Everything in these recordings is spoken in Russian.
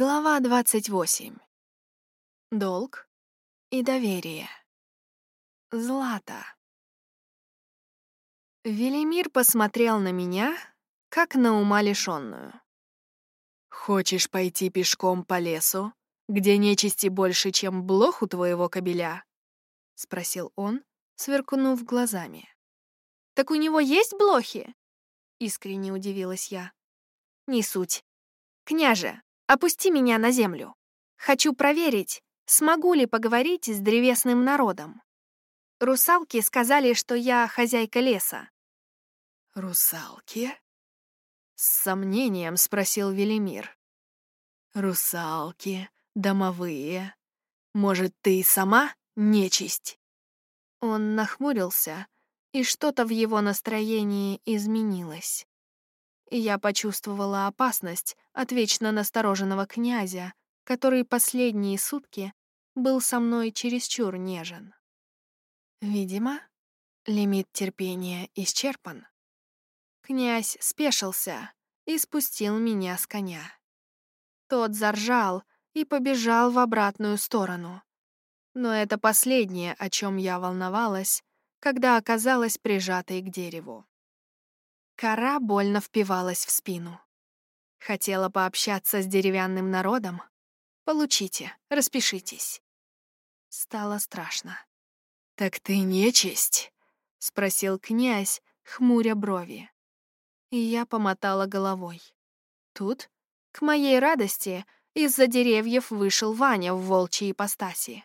Глава 28. Долг и доверие. Злата. Велимир посмотрел на меня, как на ума лишённую. «Хочешь пойти пешком по лесу, где нечисти больше, чем блох у твоего кобеля?» — спросил он, сверкнув глазами. «Так у него есть блохи?» — искренне удивилась я. «Не суть. Княже, Опусти меня на землю. Хочу проверить, смогу ли поговорить с древесным народом. Русалки сказали, что я хозяйка леса. «Русалки?» — с сомнением спросил Велимир. «Русалки, домовые. Может, ты сама нечисть?» Он нахмурился, и что-то в его настроении изменилось. Я почувствовала опасность от вечно настороженного князя, который последние сутки был со мной чересчур нежен. Видимо, лимит терпения исчерпан. Князь спешился и спустил меня с коня. Тот заржал и побежал в обратную сторону. Но это последнее, о чем я волновалась, когда оказалась прижатой к дереву. Кора больно впивалась в спину. Хотела пообщаться с деревянным народом? Получите, распишитесь. Стало страшно. «Так ты нечисть?» — спросил князь, хмуря брови. И я помотала головой. Тут, к моей радости, из-за деревьев вышел Ваня в волчьей ипостаси.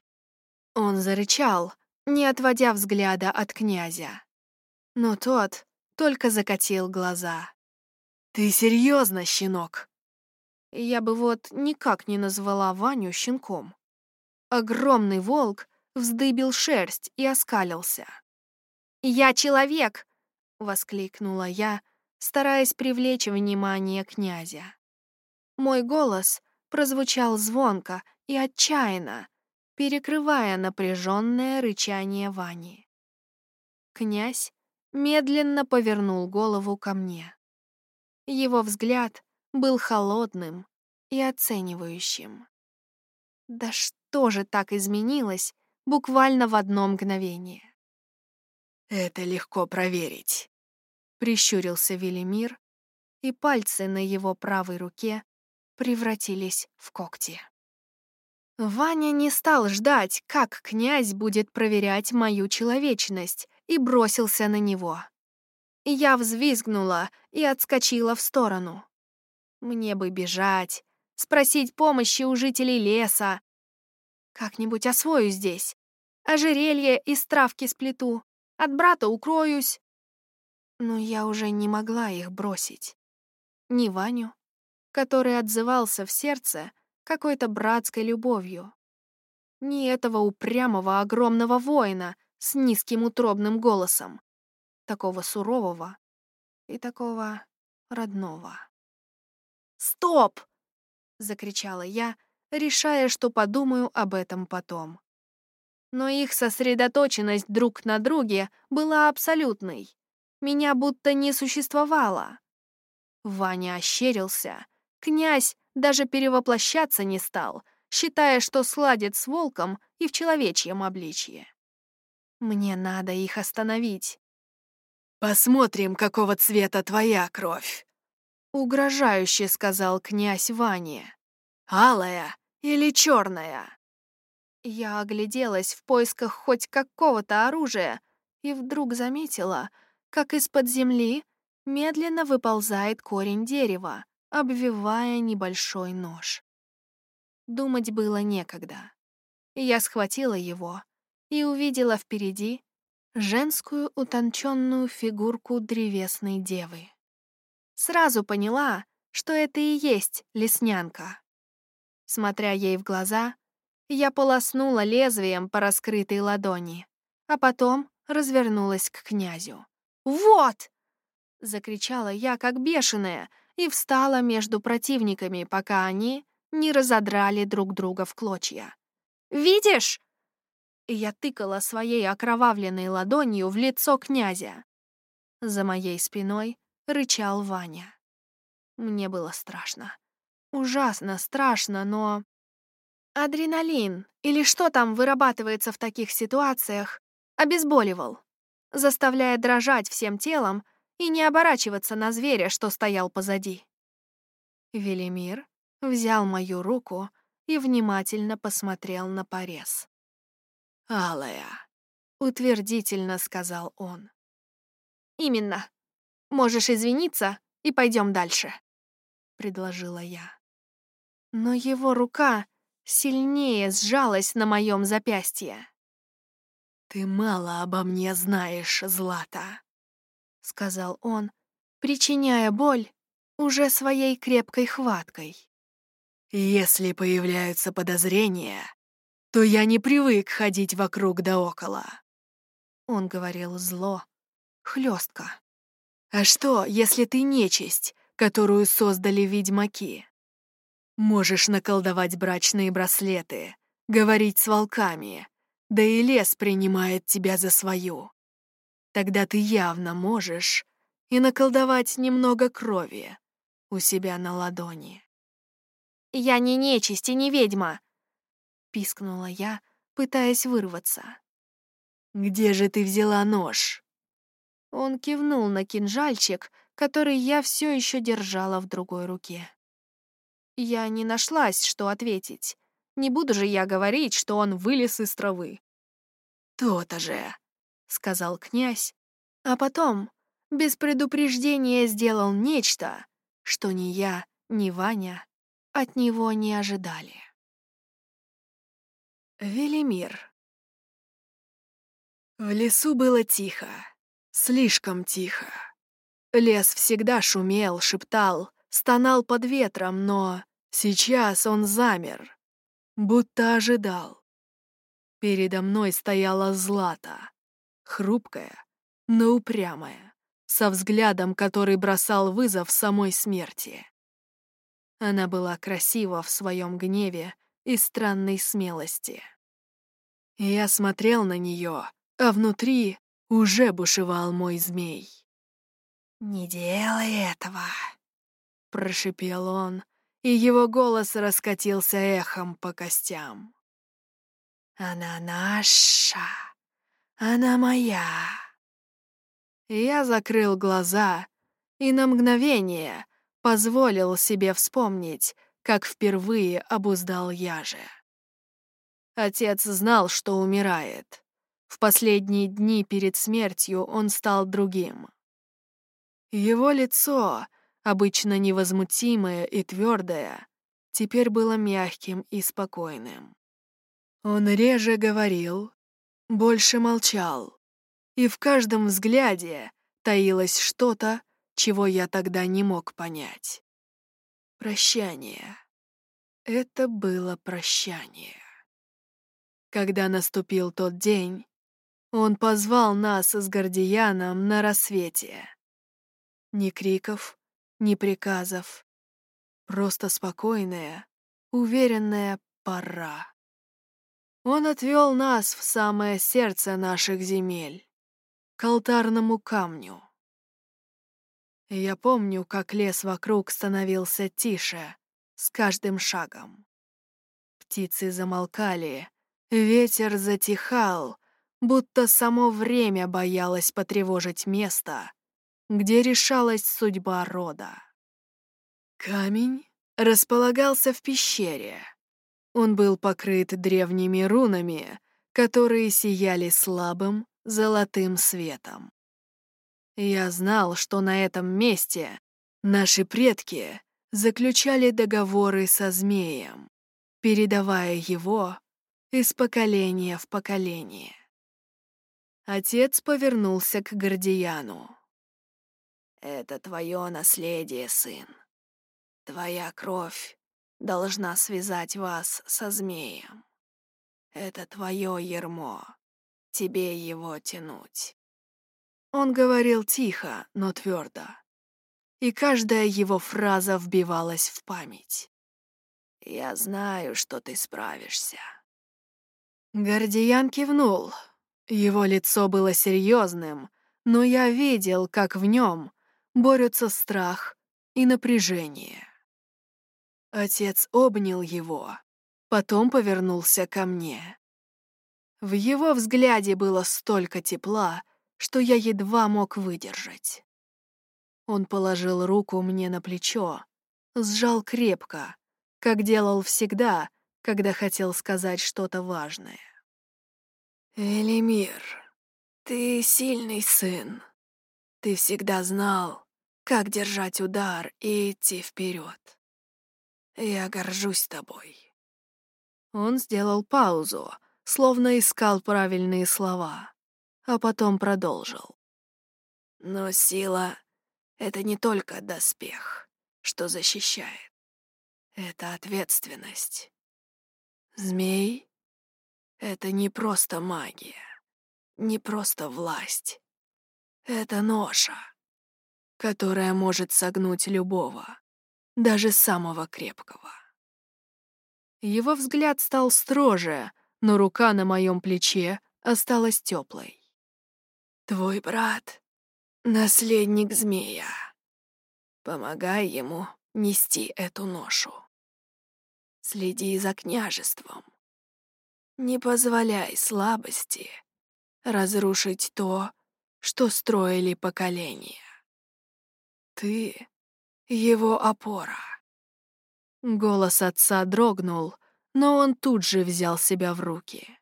Он зарычал, не отводя взгляда от князя. Но тот только закатил глаза. «Ты серьезно, щенок?» Я бы вот никак не назвала Ваню щенком. Огромный волк вздыбил шерсть и оскалился. «Я человек!» — воскликнула я, стараясь привлечь внимание князя. Мой голос прозвучал звонко и отчаянно, перекрывая напряженное рычание Вани. Князь медленно повернул голову ко мне. Его взгляд был холодным и оценивающим. Да что же так изменилось буквально в одно мгновение? «Это легко проверить», — прищурился Велимир, и пальцы на его правой руке превратились в когти. Ваня не стал ждать, как князь будет проверять мою человечность, и бросился на него. Я взвизгнула и отскочила в сторону. Мне бы бежать, спросить помощи у жителей леса. Как-нибудь освою здесь. Ожерелье из травки сплету, от брата укроюсь. Но я уже не могла их бросить. Ни Ваню, который отзывался в сердце какой-то братской любовью, ни этого упрямого огромного воина, с низким утробным голосом, такого сурового и такого родного. «Стоп!» — закричала я, решая, что подумаю об этом потом. Но их сосредоточенность друг на друге была абсолютной. Меня будто не существовало. Ваня ощерился. Князь даже перевоплощаться не стал, считая, что сладит с волком и в человечьем обличье. Мне надо их остановить. «Посмотрим, какого цвета твоя кровь», — угрожающе сказал князь Ване. «Алая или черная?» Я огляделась в поисках хоть какого-то оружия и вдруг заметила, как из-под земли медленно выползает корень дерева, обвивая небольшой нож. Думать было некогда. Я схватила его и увидела впереди женскую утонченную фигурку древесной девы. Сразу поняла, что это и есть леснянка. Смотря ей в глаза, я полоснула лезвием по раскрытой ладони, а потом развернулась к князю. «Вот!» — закричала я, как бешеная, и встала между противниками, пока они не разодрали друг друга в клочья. «Видишь?» Я тыкала своей окровавленной ладонью в лицо князя. За моей спиной рычал Ваня. Мне было страшно. ужасно страшно, но... Адреналин, или что там вырабатывается в таких ситуациях, обезболивал, заставляя дрожать всем телом и не оборачиваться на зверя, что стоял позади. Велимир взял мою руку и внимательно посмотрел на порез. «Алая», — утвердительно сказал он. «Именно. Можешь извиниться, и пойдем дальше», — предложила я. Но его рука сильнее сжалась на моем запястье. «Ты мало обо мне знаешь, Злата», — сказал он, причиняя боль уже своей крепкой хваткой. «Если появляются подозрения, то я не привык ходить вокруг да около». Он говорил зло, хлестко. «А что, если ты нечисть, которую создали ведьмаки? Можешь наколдовать брачные браслеты, говорить с волками, да и лес принимает тебя за свою. Тогда ты явно можешь и наколдовать немного крови у себя на ладони. «Я не нечисть и не ведьма!» — пискнула я, пытаясь вырваться. «Где же ты взяла нож?» Он кивнул на кинжальчик, который я все еще держала в другой руке. Я не нашлась, что ответить. Не буду же я говорить, что он вылез из травы. «То-то же», — сказал князь, а потом без предупреждения сделал нечто, что ни я, ни Ваня от него не ожидали. Велимир В лесу было тихо, слишком тихо. Лес всегда шумел, шептал, стонал под ветром, но сейчас он замер, будто ожидал. Передо мной стояла Злата, хрупкая, но упрямая, со взглядом, который бросал вызов самой смерти. Она была красива в своем гневе и странной смелости. Я смотрел на нее, а внутри уже бушевал мой змей. «Не делай этого!» Прошипел он, и его голос раскатился эхом по костям. «Она наша! Она моя!» Я закрыл глаза и на мгновение позволил себе вспомнить, как впервые обуздал яже. Отец знал, что умирает. В последние дни перед смертью он стал другим. Его лицо обычно невозмутимое и твердое, теперь было мягким и спокойным. Он реже говорил, больше молчал, и в каждом взгляде таилось что-то, чего я тогда не мог понять. Прощание. Это было прощание. Когда наступил тот день, он позвал нас с Гордияном на рассвете. Ни криков, ни приказов. Просто спокойная, уверенная пора. Он отвел нас в самое сердце наших земель, к алтарному камню. Я помню, как лес вокруг становился тише с каждым шагом. Птицы замолкали, ветер затихал, будто само время боялось потревожить место, где решалась судьба рода. Камень располагался в пещере. Он был покрыт древними рунами, которые сияли слабым золотым светом. Я знал, что на этом месте наши предки заключали договоры со змеем, передавая его из поколения в поколение. Отец повернулся к Гордияну. Это твое наследие, сын. Твоя кровь должна связать вас со змеем. Это твое ермо. Тебе его тянуть. Он говорил тихо, но твердо. И каждая его фраза вбивалась в память. «Я знаю, что ты справишься». Гордиян кивнул. Его лицо было серьезным, но я видел, как в нем борются страх и напряжение. Отец обнял его, потом повернулся ко мне. В его взгляде было столько тепла, что я едва мог выдержать. Он положил руку мне на плечо, сжал крепко, как делал всегда, когда хотел сказать что-то важное. «Элемир, ты сильный сын. Ты всегда знал, как держать удар и идти вперед. Я горжусь тобой». Он сделал паузу, словно искал правильные слова, а потом продолжил. «Но сила — это не только доспех, что защищает. Это ответственность. Змей — это не просто магия, не просто власть. Это ноша, которая может согнуть любого, даже самого крепкого. Его взгляд стал строже, но рука на моем плече осталась теплой. «Твой брат — наследник змея. Помогай ему нести эту ношу. Следи за княжеством. Не позволяй слабости разрушить то, что строили поколения. Ты — его опора. Голос отца дрогнул, но он тут же взял себя в руки.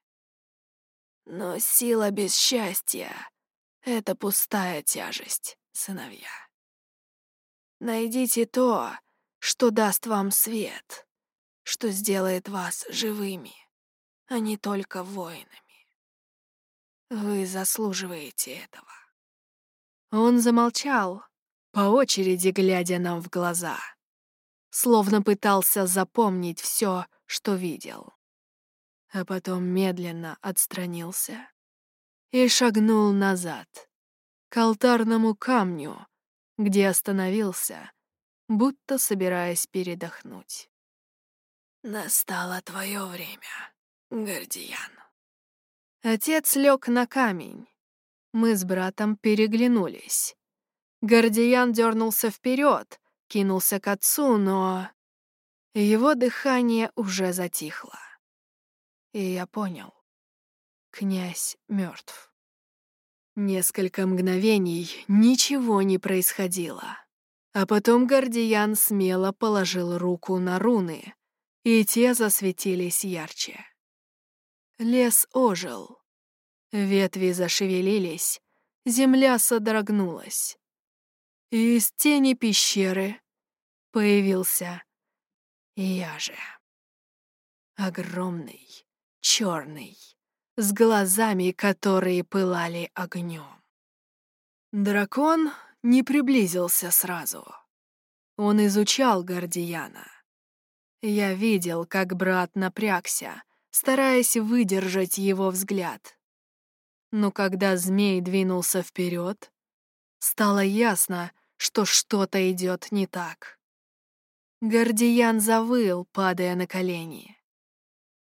Но сила без счастья — это пустая тяжесть, сыновья. Найдите то, что даст вам свет, что сделает вас живыми, а не только воинами. Вы заслуживаете этого. Он замолчал, по очереди глядя нам в глаза — словно пытался запомнить все, что видел. А потом медленно отстранился и шагнул назад, к алтарному камню, где остановился, будто собираясь передохнуть. «Настало твое время, Гордиян». Отец лег на камень. Мы с братом переглянулись. Гордиян дернулся вперед, кинулся к отцу, но его дыхание уже затихло. И я понял. Князь мертв. Несколько мгновений ничего не происходило. А потом Гордиян смело положил руку на руны, и те засветились ярче. Лес ожил. Ветви зашевелились, земля содрогнулась. И из тени пещеры появился я же. Огромный, черный, с глазами, которые пылали огнем. Дракон не приблизился сразу. Он изучал Гордияна. Я видел, как брат напрягся, стараясь выдержать его взгляд. Но когда змей двинулся вперед, стало ясно, что что-то идет не так. Гордиян завыл, падая на колени.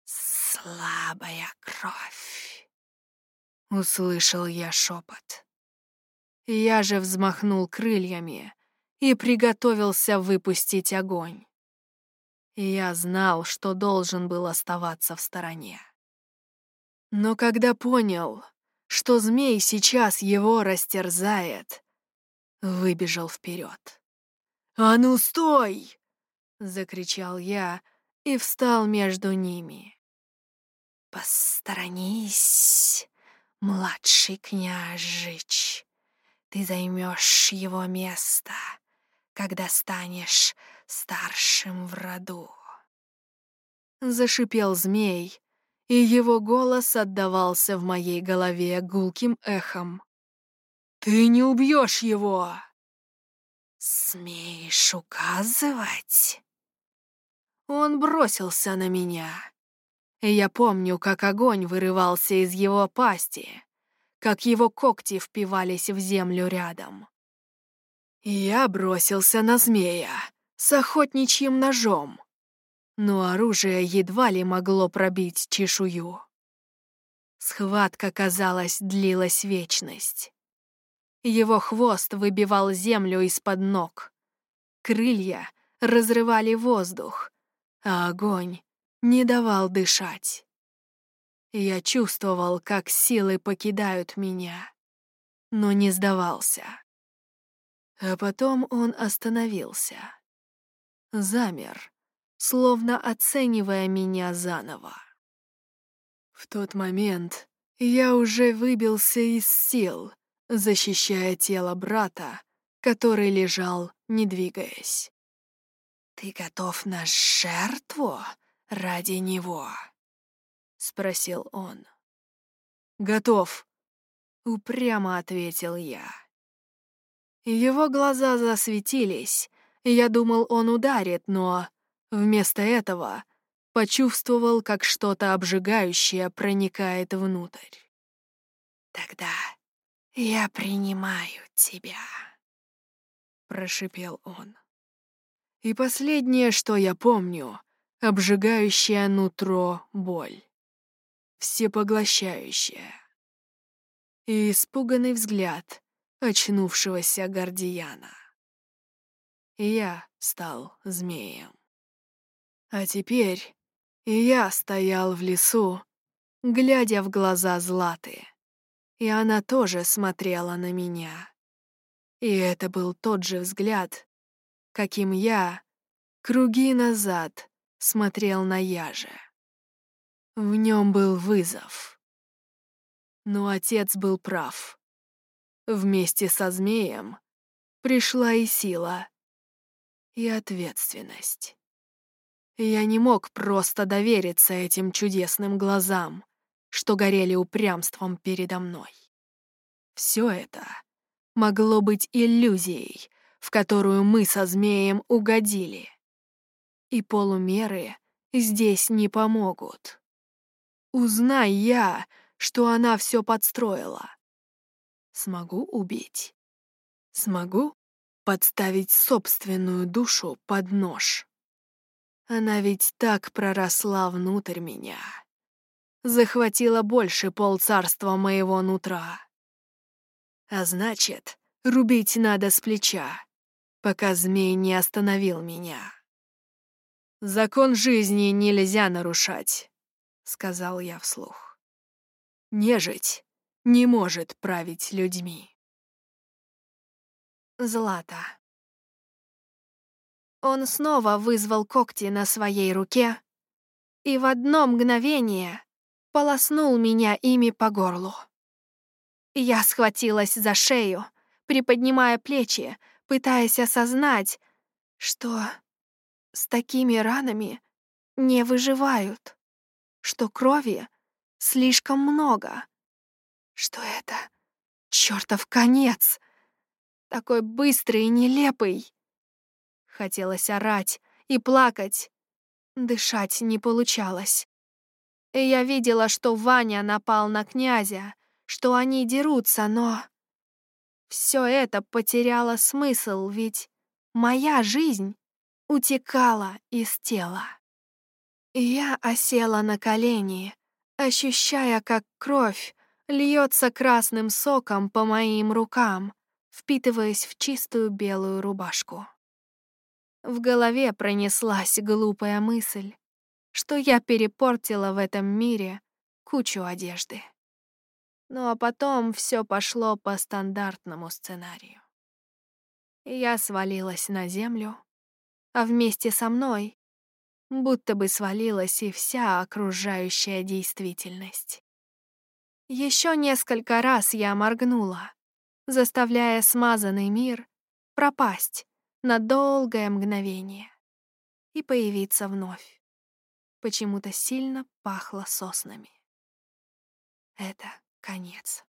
«Слабая кровь!» — услышал я шепот. Я же взмахнул крыльями и приготовился выпустить огонь. Я знал, что должен был оставаться в стороне. Но когда понял, что змей сейчас его растерзает, выбежал вперед. «А ну, стой!» — закричал я и встал между ними. «Посторонись, младший княжич, ты займешь его место, когда станешь старшим в роду». Зашипел змей, и его голос отдавался в моей голове гулким эхом. «Ты не убьешь его!» «Смеешь указывать?» Он бросился на меня. Я помню, как огонь вырывался из его пасти, как его когти впивались в землю рядом. Я бросился на змея с охотничьим ножом, но оружие едва ли могло пробить чешую. Схватка, казалось, длилась вечность. Его хвост выбивал землю из-под ног. Крылья разрывали воздух, а огонь не давал дышать. Я чувствовал, как силы покидают меня, но не сдавался. А потом он остановился. Замер, словно оценивая меня заново. В тот момент я уже выбился из сил, защищая тело брата, который лежал, не двигаясь. «Ты готов на жертву ради него?» — спросил он. «Готов», — упрямо ответил я. Его глаза засветились, я думал, он ударит, но вместо этого почувствовал, как что-то обжигающее проникает внутрь. «Тогда я принимаю тебя», — прошипел он. И последнее, что я помню, обжигающая нутро боль. Всепоглощающая. И испуганный взгляд очнувшегося Гордияна. Я стал змеем. А теперь я стоял в лесу, глядя в глаза Златы, и она тоже смотрела на меня. И это был тот же взгляд, каким я, круги назад, смотрел на яже. В нем был вызов. Но отец был прав. Вместе со змеем пришла и сила, и ответственность. Я не мог просто довериться этим чудесным глазам, что горели упрямством передо мной. Все это могло быть иллюзией, в которую мы со змеем угодили. И полумеры здесь не помогут. Узнай я, что она все подстроила. Смогу убить? Смогу подставить собственную душу под нож? Она ведь так проросла внутрь меня. Захватила больше полцарства моего нутра. А значит, рубить надо с плеча пока змей не остановил меня. «Закон жизни нельзя нарушать», — сказал я вслух. «Нежить не может править людьми». Злата. Он снова вызвал когти на своей руке и в одно мгновение полоснул меня ими по горлу. Я схватилась за шею, приподнимая плечи, пытаясь осознать, что с такими ранами не выживают, что крови слишком много, что это чертов конец, такой быстрый и нелепый. Хотелось орать и плакать, дышать не получалось. И я видела, что Ваня напал на князя, что они дерутся, но... Все это потеряло смысл, ведь моя жизнь утекала из тела. Я осела на колени, ощущая, как кровь льется красным соком по моим рукам, впитываясь в чистую белую рубашку. В голове пронеслась глупая мысль, что я перепортила в этом мире кучу одежды. Ну а потом все пошло по стандартному сценарию. Я свалилась на землю, а вместе со мной будто бы свалилась и вся окружающая действительность. Еще несколько раз я моргнула, заставляя смазанный мир пропасть на долгое мгновение и появиться вновь. Почему-то сильно пахло соснами. Это конец.